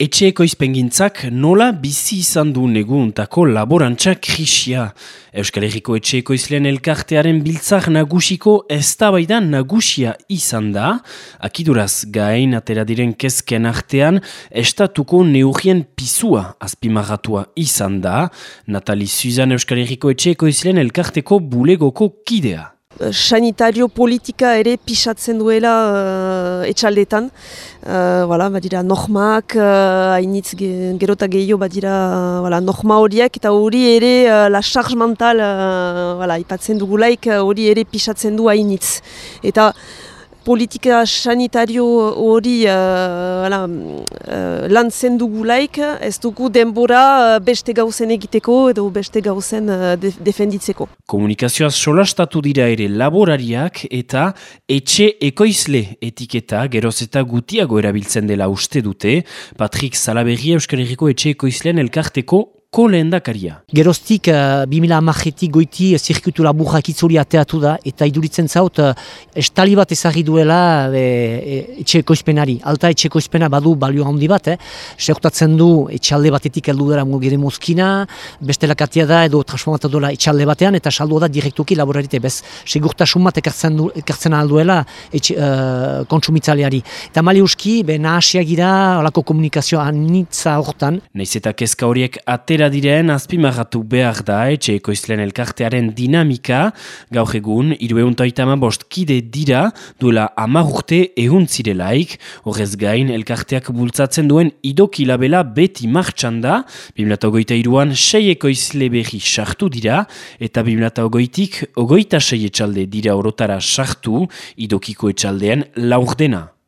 Etxeeko izpengintzak nola bizi izan du neguuntako laborantza krisia. Euskal Herriko etxeeko izlen elkartearen biltzak nagusiko eztabaidan nagusia izan da. Akiduraz gain atera diren kezken artean, estatuko neurien pisua azpimarratua izan da. Natali Suzan Euskal Herriko etxeeko izlen elkarteko bulegoko kidea sanitario politika ere pisatzen duela uh, etxaldetan. Uh, voilà, badira normak, uh, hainitz gerota gehiago badira uh, norma horiek, eta hori ere uh, la charge mental uh, voilà, ipatzen dugulaik hori ere pisatzen du hainitz. Eta politika sanitario hori uh, uh, lan zen ez dugu denbora beste gauzen egiteko edo beste gauzen uh, defenditzeko. Komunikazioaz solastatu dira ere laborariak eta etxe ekoizle etiketa geroz eta gutiago erabiltzen dela uste dute, Patrick Salaberri Euskal Herriko etxe ekoizleen elkarteko ko lehendakaria. Geroztik, uh, 2000 amajetik goiti uh, zirkutu laburrak itzuri ateatu da, eta iduritzen zaut, uh, estali bat ezagri duela e, e, etxe ekoizpenari. Alta etxe ekoizpena badu balio handi bat, eh? Seurtatzen du etxalde batetik heldu dara mulgire mozkina, beste lakatia da edo transformatu duela etxalde batean, eta saldu da direktuki laborarite bez. Segurtasun bat ekartzen, du, ekartzen alduela etxe, uh, kontsumitzaleari. Eta mali uski, be nahasiak gira, olako komunikazioa anitza hortan. Naiz eta kezka horiek atera atera diren azpimarratu behar da etxe ekoizlen elkartearen dinamika, gaur egun, irueuntaitama bost kide dira, duela amagurte egun zirelaik, horrez gain elkarteak bultzatzen duen idokilabela beti martxan da, 2008 iruan sei ekoizle berri sartu dira, eta 2008tik ogoita sei etxalde dira orotara sartu idokiko etxaldean laurdena.